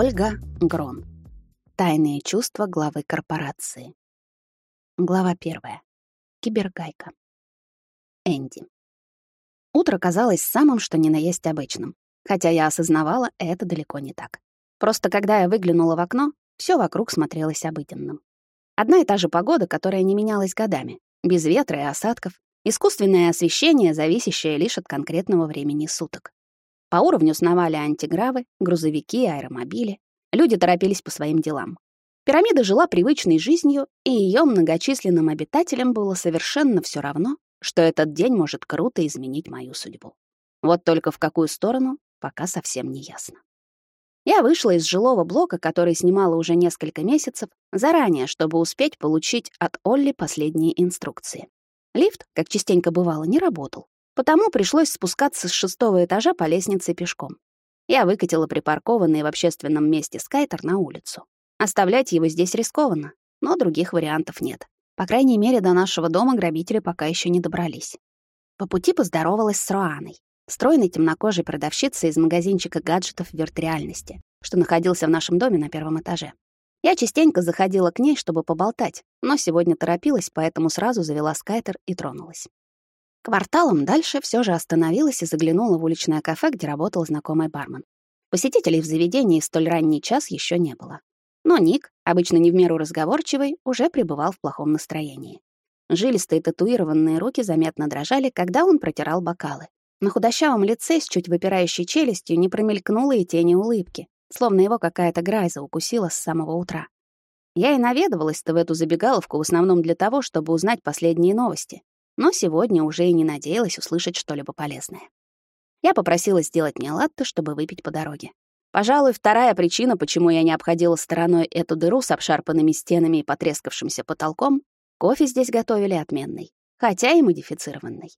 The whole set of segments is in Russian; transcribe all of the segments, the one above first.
Ольга Грон. Тайные чувства главы корпорации. Глава первая. Кибергайка. Энди. Утро казалось самым, что ни на есть обычным, хотя я осознавала, это далеко не так. Просто когда я выглянула в окно, все вокруг смотрелось обыденным. Одна и та же погода, которая не менялась годами, без ветра и осадков, искусственное освещение, зависящее лишь от конкретного времени суток. По уровню сновали антигравы, грузовики, аэромобили. Люди торопились по своим делам. Пирамида жила привычной жизнью, и ее многочисленным обитателям было совершенно все равно, что этот день может круто изменить мою судьбу. Вот только в какую сторону, пока совсем не ясно. Я вышла из жилого блока, который снимала уже несколько месяцев, заранее, чтобы успеть получить от Олли последние инструкции. Лифт, как частенько бывало, не работал. Потому пришлось спускаться с шестого этажа по лестнице пешком. Я выкатила припаркованный в общественном месте скайтер на улицу. Оставлять его здесь рискованно, но других вариантов нет. По крайней мере, до нашего дома грабители пока еще не добрались. По пути поздоровалась с Руаной, стройной темнокожей продавщицей из магазинчика гаджетов виртуальности, что находился в нашем доме на первом этаже. Я частенько заходила к ней, чтобы поболтать, но сегодня торопилась, поэтому сразу завела скайтер и тронулась. Кварталом дальше все же остановилась и заглянула в уличное кафе, где работал знакомый бармен. Посетителей в заведении в столь ранний час еще не было. Но Ник, обычно не в меру разговорчивый, уже пребывал в плохом настроении. Жилистые татуированные руки заметно дрожали, когда он протирал бокалы. На худощавом лице с чуть выпирающей челюстью не промелькнуло и тени улыбки, словно его какая-то грайза укусила с самого утра. Я и наведывалась-то в эту забегаловку в основном для того, чтобы узнать последние новости но сегодня уже и не надеялась услышать что-либо полезное. Я попросила сделать мне латте, чтобы выпить по дороге. Пожалуй, вторая причина, почему я не обходила стороной эту дыру с обшарпанными стенами и потрескавшимся потолком, кофе здесь готовили отменный, хотя и модифицированный.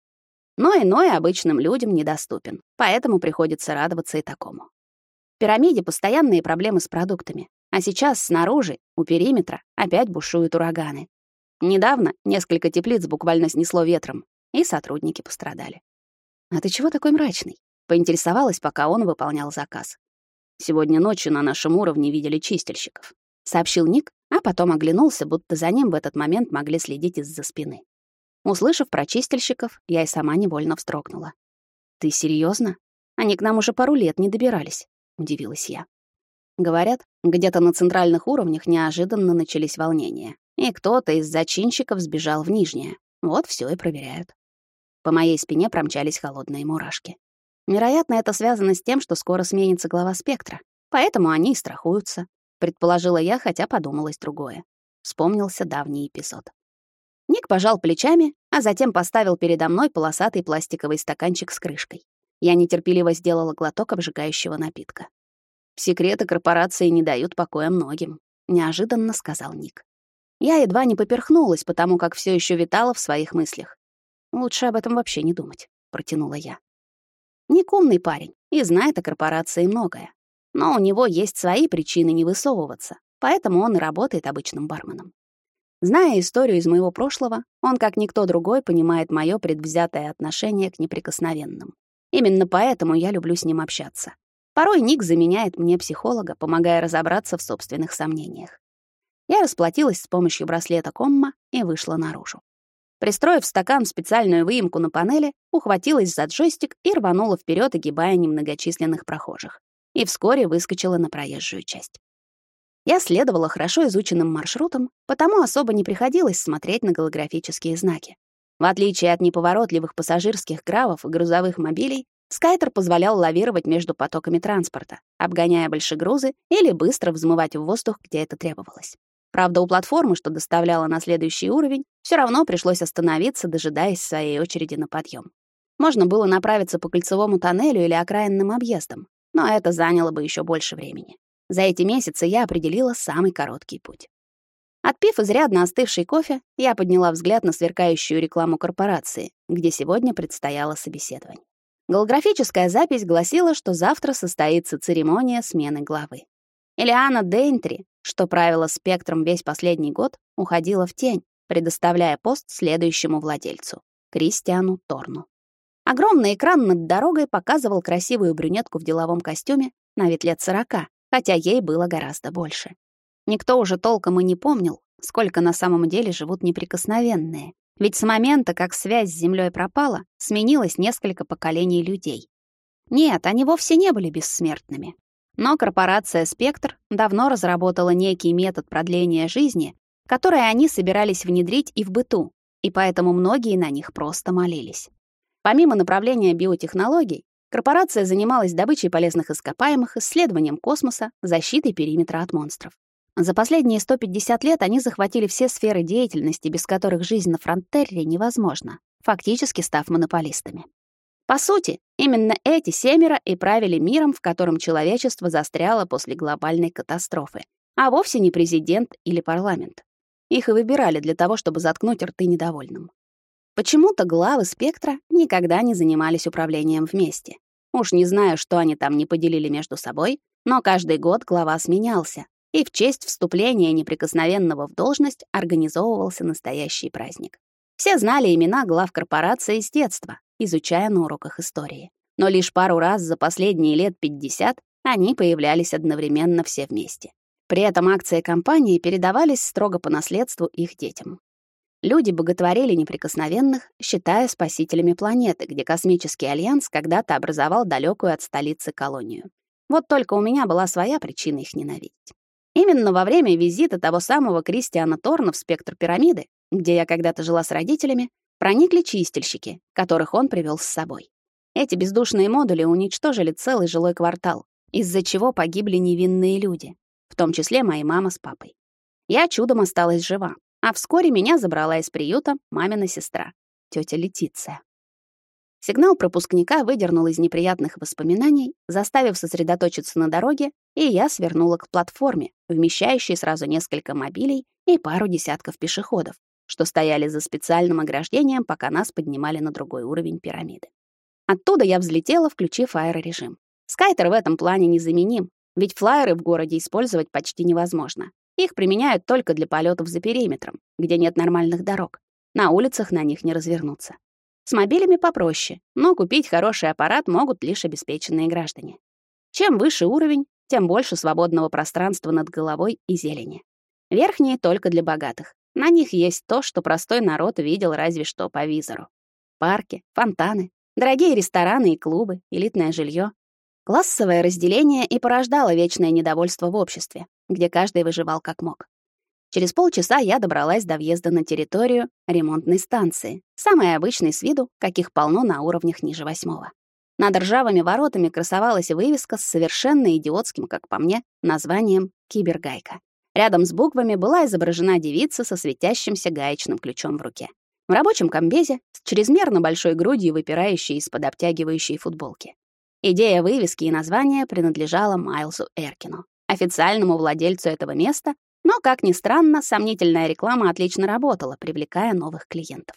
Но иной обычным людям недоступен, поэтому приходится радоваться и такому. В пирамиде постоянные проблемы с продуктами, а сейчас снаружи, у периметра, опять бушуют ураганы, Недавно несколько теплиц буквально снесло ветром, и сотрудники пострадали. «А ты чего такой мрачный?» — поинтересовалась, пока он выполнял заказ. «Сегодня ночью на нашем уровне видели чистильщиков», — сообщил Ник, а потом оглянулся, будто за ним в этот момент могли следить из-за спины. Услышав про чистильщиков, я и сама невольно встрогнула. «Ты серьезно? Они к нам уже пару лет не добирались», — удивилась я. Говорят, где-то на центральных уровнях неожиданно начались волнения и кто-то из зачинщиков сбежал в нижнее. Вот все и проверяют. По моей спине промчались холодные мурашки. Вероятно, это связано с тем, что скоро сменится глава спектра, поэтому они и страхуются, предположила я, хотя подумалось другое. Вспомнился давний эпизод. Ник пожал плечами, а затем поставил передо мной полосатый пластиковый стаканчик с крышкой. Я нетерпеливо сделала глоток обжигающего напитка. «Секреты корпорации не дают покоя многим», — неожиданно сказал Ник. Я едва не поперхнулась, потому как все еще витала в своих мыслях. Лучше об этом вообще не думать, протянула я. Ник умный парень и знает о корпорации многое. Но у него есть свои причины не высовываться, поэтому он и работает обычным барменом. Зная историю из моего прошлого, он, как никто другой, понимает мое предвзятое отношение к неприкосновенным. Именно поэтому я люблю с ним общаться. Порой Ник заменяет мне психолога, помогая разобраться в собственных сомнениях. Я расплатилась с помощью браслета комма и вышла наружу. Пристроив стакан в специальную выемку на панели, ухватилась за джойстик и рванула вперед, огибая немногочисленных прохожих. И вскоре выскочила на проезжую часть. Я следовала хорошо изученным маршрутам, потому особо не приходилось смотреть на голографические знаки. В отличие от неповоротливых пассажирских гравов и грузовых мобилей, Скайтер позволял лавировать между потоками транспорта, обгоняя большегрузы или быстро взмывать в воздух, где это требовалось. Правда, у платформы, что доставляла на следующий уровень, все равно пришлось остановиться, дожидаясь своей очереди на подъем. Можно было направиться по кольцевому тоннелю или окраинным объездам, но это заняло бы еще больше времени. За эти месяцы я определила самый короткий путь. Отпив изрядно остывший кофе, я подняла взгляд на сверкающую рекламу корпорации, где сегодня предстояло собеседование. Голографическая запись гласила, что завтра состоится церемония смены главы. Элиана Дейнтри что правило спектром весь последний год, уходила в тень, предоставляя пост следующему владельцу — Кристиану Торну. Огромный экран над дорогой показывал красивую брюнетку в деловом костюме на вид лет сорока, хотя ей было гораздо больше. Никто уже толком и не помнил, сколько на самом деле живут неприкосновенные. Ведь с момента, как связь с Землей пропала, сменилось несколько поколений людей. Нет, они вовсе не были бессмертными. Но корпорация «Спектр» давно разработала некий метод продления жизни, который они собирались внедрить и в быту, и поэтому многие на них просто молились. Помимо направления биотехнологий, корпорация занималась добычей полезных ископаемых, исследованием космоса, защитой периметра от монстров. За последние 150 лет они захватили все сферы деятельности, без которых жизнь на Фронтерре невозможна, фактически став монополистами. По сути, именно эти семеро и правили миром, в котором человечество застряло после глобальной катастрофы, а вовсе не президент или парламент. Их и выбирали для того, чтобы заткнуть рты недовольным. Почему-то главы спектра никогда не занимались управлением вместе. Уж не знаю, что они там не поделили между собой, но каждый год глава сменялся, и в честь вступления неприкосновенного в должность организовывался настоящий праздник. Все знали имена глав корпорации с детства, изучая на уроках истории. Но лишь пару раз за последние лет 50 они появлялись одновременно все вместе. При этом акции компании передавались строго по наследству их детям. Люди боготворили неприкосновенных, считая спасителями планеты, где космический альянс когда-то образовал далекую от столицы колонию. Вот только у меня была своя причина их ненавидеть. Именно во время визита того самого Кристиана Торна в спектр пирамиды, где я когда-то жила с родителями, проникли чистильщики, которых он привел с собой. Эти бездушные модули уничтожили целый жилой квартал, из-за чего погибли невинные люди, в том числе моя мама с папой. Я чудом осталась жива, а вскоре меня забрала из приюта мамина сестра, тетя Летиция. Сигнал пропускника выдернул из неприятных воспоминаний, заставив сосредоточиться на дороге, и я свернула к платформе, вмещающей сразу несколько мобилей и пару десятков пешеходов, что стояли за специальным ограждением, пока нас поднимали на другой уровень пирамиды. Оттуда я взлетела, включив аэрорежим. Скайтер в этом плане незаменим, ведь флайеры в городе использовать почти невозможно. Их применяют только для полетов за периметром, где нет нормальных дорог. На улицах на них не развернуться. С мобилями попроще, но купить хороший аппарат могут лишь обеспеченные граждане. Чем выше уровень, тем больше свободного пространства над головой и зелени. Верхние только для богатых. На них есть то, что простой народ видел разве что по визору. Парки, фонтаны, дорогие рестораны и клубы, элитное жилье. Классовое разделение и порождало вечное недовольство в обществе, где каждый выживал как мог. Через полчаса я добралась до въезда на территорию ремонтной станции, самой обычной с виду, каких полно на уровнях ниже восьмого. Над ржавыми воротами красовалась вывеска с совершенно идиотским, как по мне, названием «Кибергайка». Рядом с буквами была изображена девица со светящимся гаечным ключом в руке. В рабочем комбезе, с чрезмерно большой грудью, выпирающей из-под обтягивающей футболки. Идея вывески и названия принадлежала Майлзу Эркину, официальному владельцу этого места но, как ни странно, сомнительная реклама отлично работала, привлекая новых клиентов.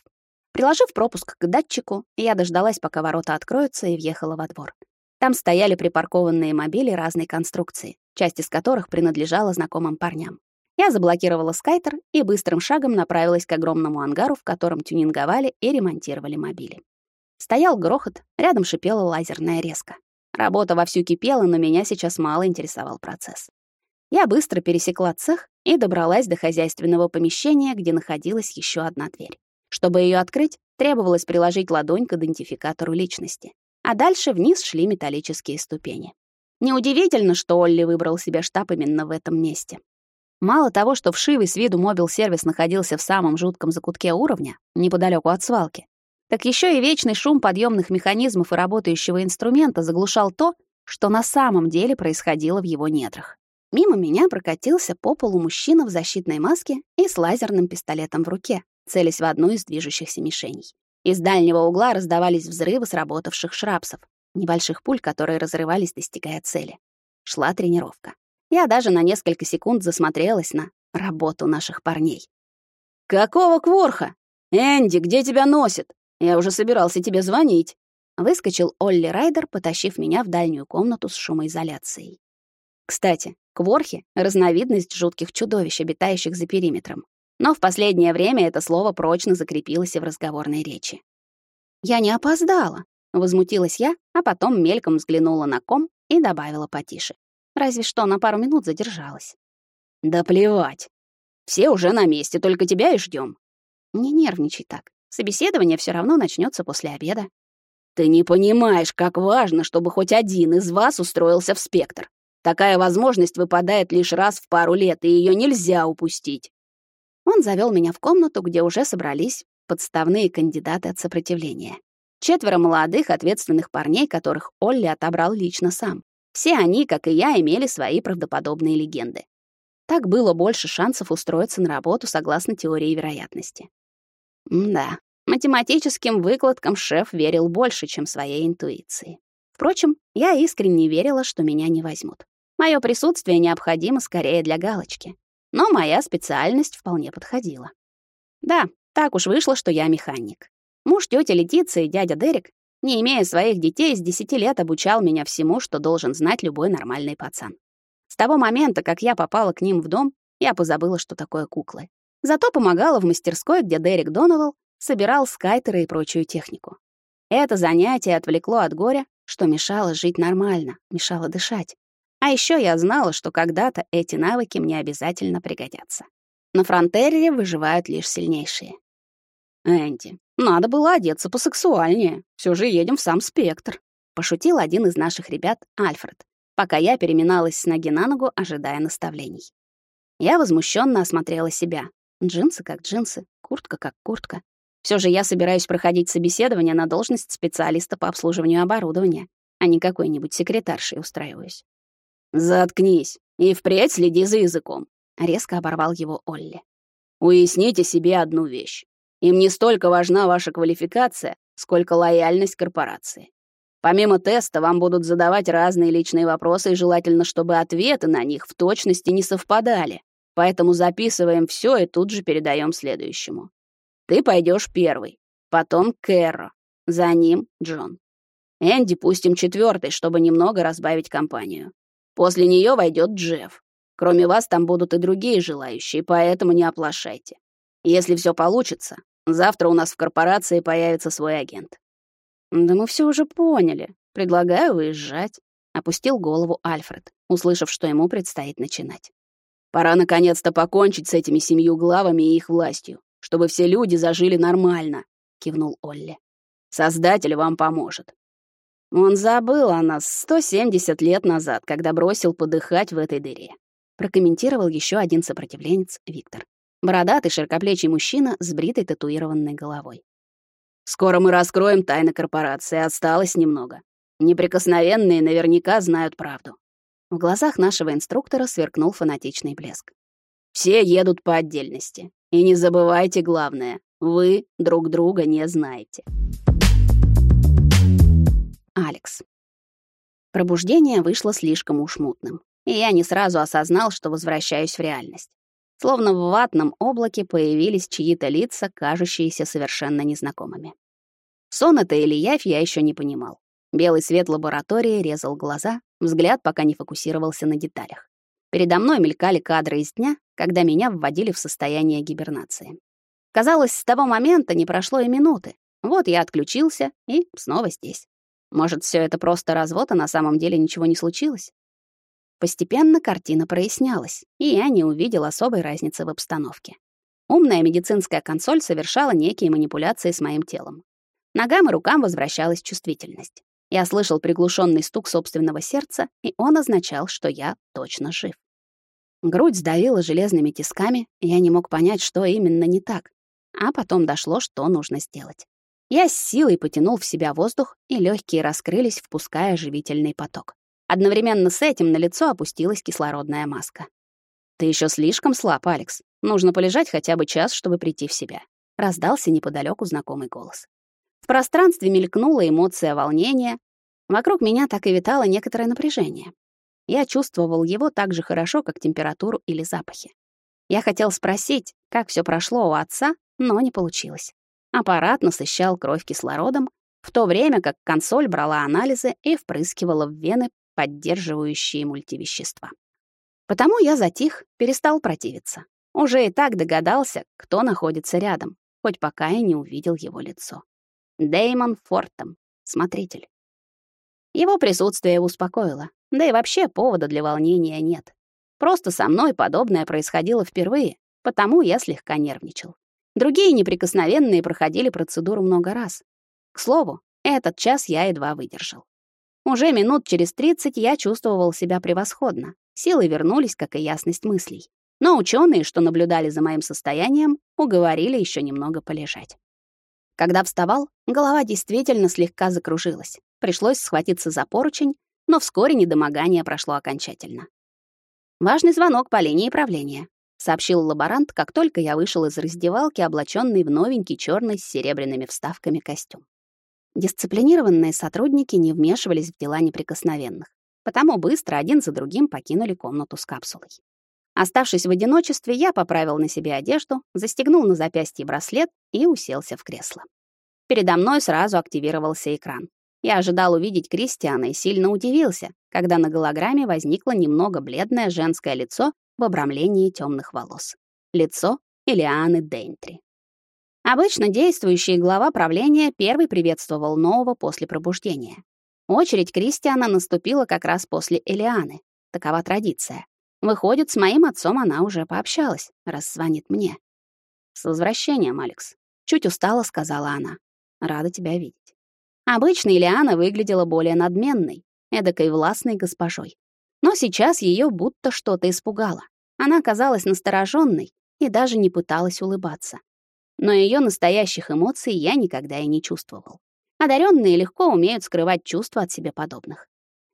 Приложив пропуск к датчику, я дождалась, пока ворота откроются, и въехала во двор. Там стояли припаркованные мобили разной конструкции, часть из которых принадлежала знакомым парням. Я заблокировала скайтер и быстрым шагом направилась к огромному ангару, в котором тюнинговали и ремонтировали мобили. Стоял грохот, рядом шипела лазерная резка. Работа вовсю кипела, но меня сейчас мало интересовал процесс. Я быстро пересекла цех и добралась до хозяйственного помещения, где находилась еще одна дверь. Чтобы ее открыть, требовалось приложить ладонь к идентификатору личности. А дальше вниз шли металлические ступени. Неудивительно, что Олли выбрал себе штаб именно в этом месте. Мало того, что вшивый с виду мобил-сервис находился в самом жутком закутке уровня, неподалеку от свалки, так еще и вечный шум подъемных механизмов и работающего инструмента заглушал то, что на самом деле происходило в его недрах. Мимо меня прокатился по полу мужчина в защитной маске и с лазерным пистолетом в руке, целясь в одну из движущихся мишеней. Из дальнего угла раздавались взрывы сработавших шрапсов, небольших пуль, которые разрывались, достигая цели. Шла тренировка. Я даже на несколько секунд засмотрелась на работу наших парней. «Какого кворха? Энди, где тебя носит? Я уже собирался тебе звонить». Выскочил Олли Райдер, потащив меня в дальнюю комнату с шумоизоляцией. Кстати, кворхи — разновидность жутких чудовищ, обитающих за периметром. Но в последнее время это слово прочно закрепилось и в разговорной речи. «Я не опоздала», — возмутилась я, а потом мельком взглянула на ком и добавила потише. Разве что на пару минут задержалась. Да плевать. Все уже на месте, только тебя и ждем. Не нервничай так. Собеседование все равно начнется после обеда. Ты не понимаешь, как важно, чтобы хоть один из вас устроился в спектр. Такая возможность выпадает лишь раз в пару лет, и ее нельзя упустить. Он завел меня в комнату, где уже собрались подставные кандидаты от сопротивления. Четверо молодых, ответственных парней, которых Олли отобрал лично сам. Все они, как и я, имели свои правдоподобные легенды. Так было больше шансов устроиться на работу согласно теории вероятности. Да, математическим выкладкам шеф верил больше, чем своей интуиции. Впрочем, я искренне верила, что меня не возьмут. Мое присутствие необходимо скорее для галочки. Но моя специальность вполне подходила. Да, так уж вышло, что я механик. Муж тети Летиции, дядя Дерек, не имея своих детей, с 10 лет обучал меня всему, что должен знать любой нормальный пацан. С того момента, как я попала к ним в дом, я позабыла, что такое куклы. Зато помогала в мастерской, где Дерек Доновал собирал скайтеры и прочую технику. Это занятие отвлекло от горя, что мешало жить нормально, мешало дышать. А еще я знала, что когда-то эти навыки мне обязательно пригодятся. На фронтере выживают лишь сильнейшие. «Энди, надо было одеться посексуальнее. Все же едем в сам спектр», — пошутил один из наших ребят, Альфред, пока я переминалась с ноги на ногу, ожидая наставлений. Я возмущенно осмотрела себя. Джинсы как джинсы, куртка как куртка. Все же я собираюсь проходить собеседование на должность специалиста по обслуживанию оборудования, а не какой-нибудь секретаршей устраиваюсь. «Заткнись и впредь следи за языком», — резко оборвал его Олли. «Уясните себе одну вещь. Им не столько важна ваша квалификация, сколько лояльность корпорации. Помимо теста вам будут задавать разные личные вопросы, и желательно, чтобы ответы на них в точности не совпадали. Поэтому записываем все и тут же передаем следующему. Ты пойдешь первый, потом Кэрро, за ним Джон. Энди пустим четвертый, чтобы немного разбавить компанию. После нее войдет Джефф. Кроме вас там будут и другие желающие, поэтому не оплошайте. Если все получится, завтра у нас в корпорации появится свой агент. «Да мы все уже поняли. Предлагаю выезжать», — опустил голову Альфред, услышав, что ему предстоит начинать. «Пора наконец-то покончить с этими семью главами и их властью, чтобы все люди зажили нормально», — кивнул Олли. «Создатель вам поможет». «Он забыл о нас 170 лет назад, когда бросил подыхать в этой дыре», — прокомментировал еще один сопротивленец Виктор. Бородатый широкоплечий мужчина с бритой татуированной головой. Скоро мы раскроем тайны корпорации, осталось немного. Неприкосновенные наверняка знают правду. В глазах нашего инструктора сверкнул фанатичный блеск. Все едут по отдельности. И не забывайте главное — вы друг друга не знаете. Алекс. Пробуждение вышло слишком уж мутным, и я не сразу осознал, что возвращаюсь в реальность. Словно в ватном облаке появились чьи-то лица, кажущиеся совершенно незнакомыми. Сон это или явь, я еще не понимал. Белый свет лаборатории резал глаза, взгляд пока не фокусировался на деталях. Передо мной мелькали кадры из дня, когда меня вводили в состояние гибернации. Казалось, с того момента не прошло и минуты. Вот я отключился и снова здесь. Может, все это просто развод, а на самом деле ничего не случилось? Постепенно картина прояснялась, и я не увидел особой разницы в обстановке. Умная медицинская консоль совершала некие манипуляции с моим телом. Ногам и рукам возвращалась чувствительность. Я слышал приглушенный стук собственного сердца, и он означал, что я точно жив. Грудь сдавила железными тисками, и я не мог понять, что именно не так. А потом дошло, что нужно сделать. Я с силой потянул в себя воздух, и легкие раскрылись, впуская живительный поток. Одновременно с этим на лицо опустилась кислородная маска. «Ты еще слишком слаб, Алекс. Нужно полежать хотя бы час, чтобы прийти в себя», — раздался неподалеку знакомый голос. В пространстве мелькнула эмоция волнения. Вокруг меня так и витало некоторое напряжение. Я чувствовал его так же хорошо, как температуру или запахи. Я хотел спросить, как все прошло у отца, но не получилось. Аппарат насыщал кровь кислородом, в то время как консоль брала анализы и впрыскивала в вены поддерживающие мультивещества. Потому я затих, перестал противиться. Уже и так догадался, кто находится рядом, хоть пока и не увидел его лицо. Дэймон Фортом, смотритель. Его присутствие успокоило, да и вообще повода для волнения нет. Просто со мной подобное происходило впервые, потому я слегка нервничал. Другие неприкосновенные проходили процедуру много раз. К слову, этот час я едва выдержал. Уже минут через 30 я чувствовал себя превосходно. Силы вернулись, как и ясность мыслей. Но ученые, что наблюдали за моим состоянием, уговорили еще немного полежать. Когда вставал, голова действительно слегка закружилась. Пришлось схватиться за поручень, но вскоре недомогание прошло окончательно. «Важный звонок по линии правления», — сообщил лаборант, как только я вышел из раздевалки, облаченный в новенький черный с серебряными вставками костюм. Дисциплинированные сотрудники не вмешивались в дела неприкосновенных, потому быстро один за другим покинули комнату с капсулой. Оставшись в одиночестве, я поправил на себе одежду, застегнул на запястье браслет и уселся в кресло. Передо мной сразу активировался экран. Я ожидал увидеть Кристиана и сильно удивился, когда на голограмме возникло немного бледное женское лицо в обрамлении темных волос. Лицо Элианы Дейнтри. Обычно действующий глава правления первый приветствовал нового после пробуждения. Очередь Кристиана наступила как раз после Элианы. Такова традиция. Выходит, с моим отцом она уже пообщалась, раз звонит мне. «С возвращением, Алекс», — чуть устало сказала она. «Рада тебя видеть». Обычно Ильяна выглядела более надменной, эдакой властной госпожой. Но сейчас ее будто что-то испугало. Она казалась настороженной и даже не пыталась улыбаться. Но ее настоящих эмоций я никогда и не чувствовал. Одаренные легко умеют скрывать чувства от себе подобных.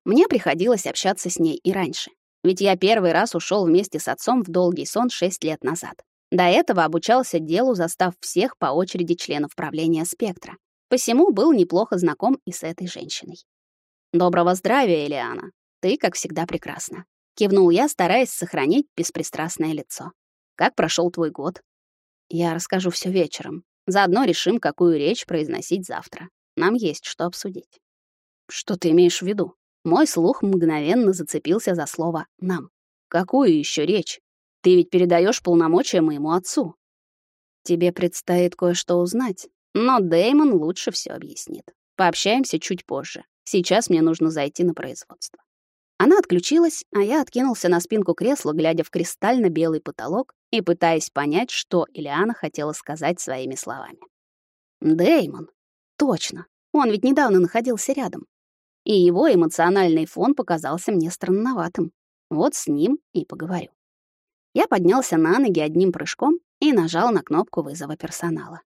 Мне приходилось общаться с ней и раньше. Ведь я первый раз ушел вместе с отцом в долгий сон 6 лет назад. До этого обучался делу, застав всех по очереди членов правления «Спектра». Посему был неплохо знаком и с этой женщиной. «Доброго здравия, Элиана. Ты, как всегда, прекрасна», — кивнул я, стараясь сохранить беспристрастное лицо. «Как прошел твой год?» «Я расскажу все вечером. Заодно решим, какую речь произносить завтра. Нам есть что обсудить». «Что ты имеешь в виду?» Мой слух мгновенно зацепился за слово «нам». Какую еще речь? Ты ведь передаешь полномочия моему отцу. Тебе предстоит кое-что узнать, но Дэймон лучше все объяснит. Пообщаемся чуть позже. Сейчас мне нужно зайти на производство. Она отключилась, а я откинулся на спинку кресла, глядя в кристально-белый потолок и пытаясь понять, что Ильяна хотела сказать своими словами. Дэймон. Точно. Он ведь недавно находился рядом и его эмоциональный фон показался мне странноватым. Вот с ним и поговорю. Я поднялся на ноги одним прыжком и нажал на кнопку вызова персонала.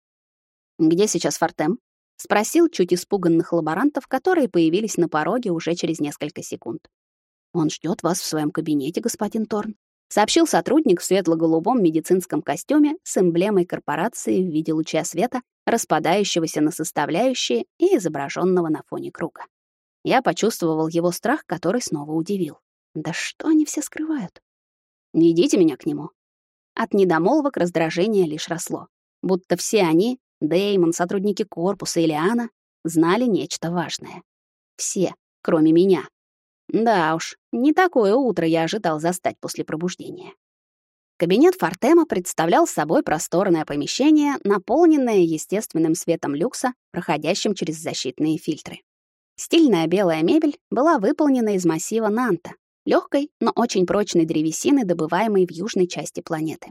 «Где сейчас Фортем?» — спросил чуть испуганных лаборантов, которые появились на пороге уже через несколько секунд. «Он ждет вас в своем кабинете, господин Торн», — сообщил сотрудник в светло-голубом медицинском костюме с эмблемой корпорации в виде луча света, распадающегося на составляющие и изображенного на фоне круга. Я почувствовал его страх, который снова удивил. Да что они все скрывают? Не идите меня к нему. От недомолвок раздражение лишь росло. Будто все они, Деймон, сотрудники корпуса или Анна, знали нечто важное. Все, кроме меня. Да уж, не такое утро я ожидал застать после пробуждения. Кабинет Фортема представлял собой просторное помещение, наполненное естественным светом люкса, проходящим через защитные фильтры. Стильная белая мебель была выполнена из массива Нанта, легкой, но очень прочной древесины, добываемой в южной части планеты.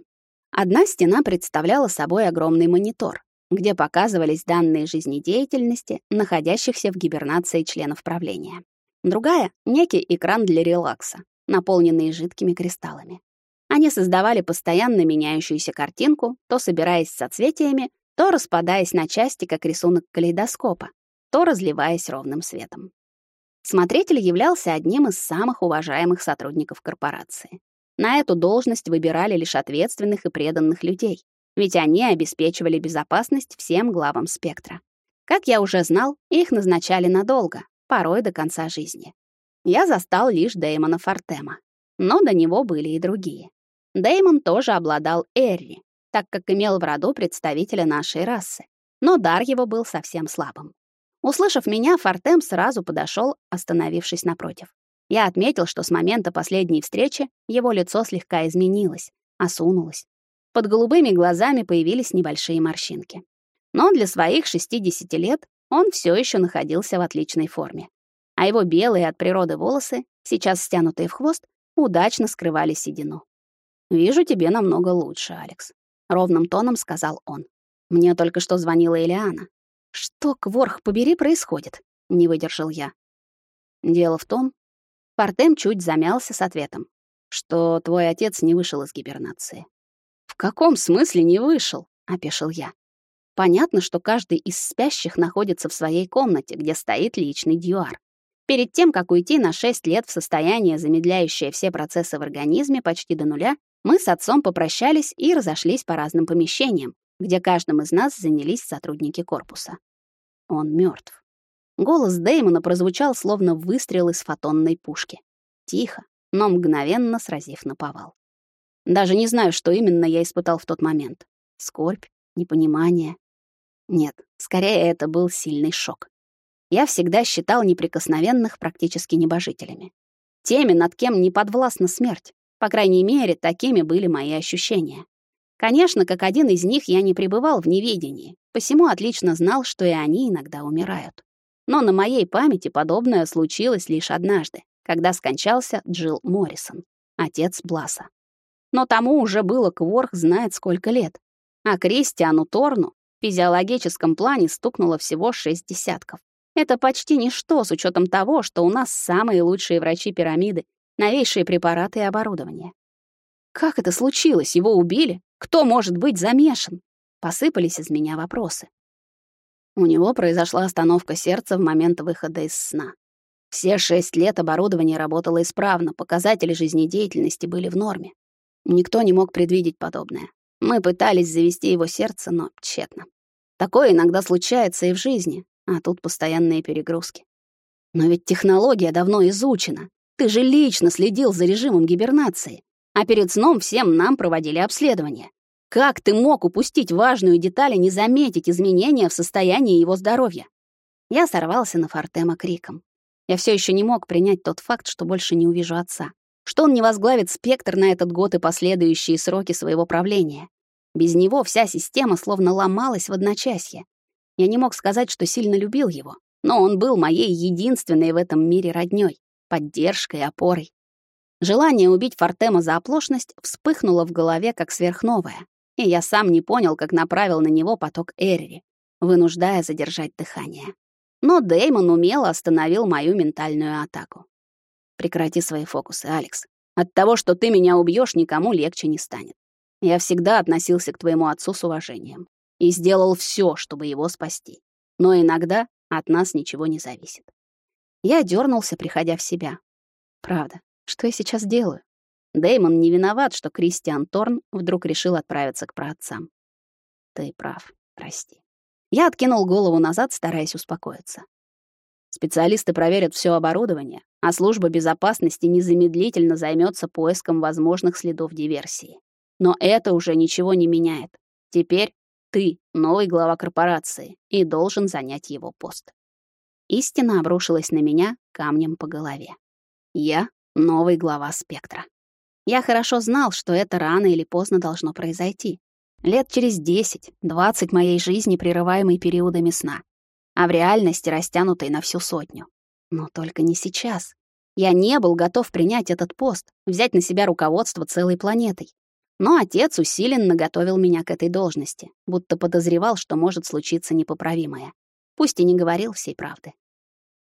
Одна стена представляла собой огромный монитор, где показывались данные жизнедеятельности, находящихся в гибернации членов правления. Другая — некий экран для релакса, наполненный жидкими кристаллами. Они создавали постоянно меняющуюся картинку, то собираясь соцветиями, то распадаясь на части, как рисунок калейдоскопа, то разливаясь ровным светом. Смотритель являлся одним из самых уважаемых сотрудников корпорации. На эту должность выбирали лишь ответственных и преданных людей, ведь они обеспечивали безопасность всем главам спектра. Как я уже знал, их назначали надолго, порой до конца жизни. Я застал лишь Дэймона Фортема, но до него были и другие. Дэймон тоже обладал Эрри, так как имел в роду представителя нашей расы, но дар его был совсем слабым. Услышав меня, Фортем сразу подошел, остановившись напротив. Я отметил, что с момента последней встречи его лицо слегка изменилось, осунулось. Под голубыми глазами появились небольшие морщинки. Но для своих 60 лет он все еще находился в отличной форме. а его белые от природы волосы, сейчас стянутые в хвост, удачно скрывали седину. «Вижу, тебе намного лучше, Алекс», — ровным тоном сказал он. «Мне только что звонила Элиана». «Что, Кворх, побери, происходит?» — не выдержал я. Дело в том, Партем чуть замялся с ответом, что твой отец не вышел из гибернации. «В каком смысле не вышел?» — опешил я. Понятно, что каждый из спящих находится в своей комнате, где стоит личный дьюар. Перед тем, как уйти на 6 лет в состояние, замедляющее все процессы в организме почти до нуля, мы с отцом попрощались и разошлись по разным помещениям, где каждым из нас занялись сотрудники корпуса. Он мертв. Голос Дэймона прозвучал словно выстрел из фотонной пушки. Тихо, но мгновенно сразив наповал. Даже не знаю, что именно я испытал в тот момент. Скорбь, непонимание. Нет, скорее это был сильный шок. Я всегда считал неприкосновенных практически небожителями. Теми, над кем не подвластна смерть. По крайней мере, такими были мои ощущения. Конечно, как один из них я не пребывал в неведении, посему отлично знал, что и они иногда умирают. Но на моей памяти подобное случилось лишь однажды, когда скончался Джилл Моррисон, отец Бласа. Но тому уже было кворх знает сколько лет. А Кристиану Торну в физиологическом плане стукнуло всего шесть десятков. Это почти ничто с учетом того, что у нас самые лучшие врачи пирамиды, новейшие препараты и оборудование. Как это случилось? Его убили? Кто может быть замешан? Посыпались из меня вопросы. У него произошла остановка сердца в момент выхода из сна. Все шесть лет оборудование работало исправно, показатели жизнедеятельности были в норме. Никто не мог предвидеть подобное. Мы пытались завести его сердце, но тщетно. Такое иногда случается и в жизни, а тут постоянные перегрузки. Но ведь технология давно изучена. Ты же лично следил за режимом гибернации, а перед сном всем нам проводили обследование. Как ты мог упустить важную деталь и не заметить изменения в состоянии его здоровья? Я сорвался на Фортема криком. Я все еще не мог принять тот факт, что больше не увижу отца, что он не возглавит спектр на этот год и последующие сроки своего правления. Без него вся система словно ломалась в одночасье. Я не мог сказать, что сильно любил его, но он был моей единственной в этом мире роднёй, поддержкой, опорой. Желание убить Фортема за оплошность вспыхнуло в голове как сверхновое, и я сам не понял, как направил на него поток Эрери, вынуждая задержать дыхание. Но Дэймон умело остановил мою ментальную атаку. Прекрати свои фокусы, Алекс. От того, что ты меня убьешь, никому легче не станет. Я всегда относился к твоему отцу с уважением и сделал все, чтобы его спасти. Но иногда от нас ничего не зависит. Я дернулся, приходя в себя. Правда, что я сейчас делаю? Дэймон не виноват, что Кристиан Торн вдруг решил отправиться к праотцам. Ты прав, прости. Я откинул голову назад, стараясь успокоиться. Специалисты проверят все оборудование, а служба безопасности незамедлительно займется поиском возможных следов диверсии. Но это уже ничего не меняет. Теперь ты новый глава корпорации и должен занять его пост. Истина обрушилась на меня камнем по голове. Я новый глава спектра. Я хорошо знал, что это рано или поздно должно произойти. Лет через 10-20 моей жизни, прерываемой периодами сна, а в реальности растянутой на всю сотню. Но только не сейчас. Я не был готов принять этот пост, взять на себя руководство целой планетой. Но отец усиленно готовил меня к этой должности, будто подозревал, что может случиться непоправимое. Пусть и не говорил всей правды.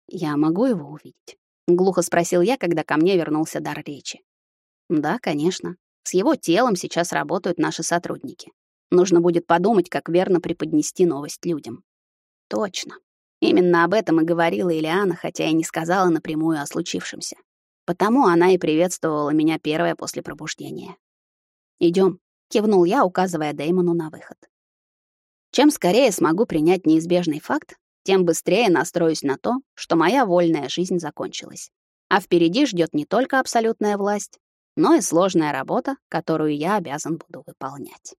«Я могу его увидеть?» — глухо спросил я, когда ко мне вернулся дар речи. «Да, конечно. С его телом сейчас работают наши сотрудники. Нужно будет подумать, как верно преподнести новость людям». «Точно. Именно об этом и говорила Ильяна, хотя и не сказала напрямую о случившемся. Потому она и приветствовала меня первая после пробуждения. Идем, кивнул я, указывая Дэймону на выход. Чем скорее смогу принять неизбежный факт, тем быстрее настроюсь на то, что моя вольная жизнь закончилась. А впереди ждет не только абсолютная власть, но и сложная работа, которую я обязан буду выполнять.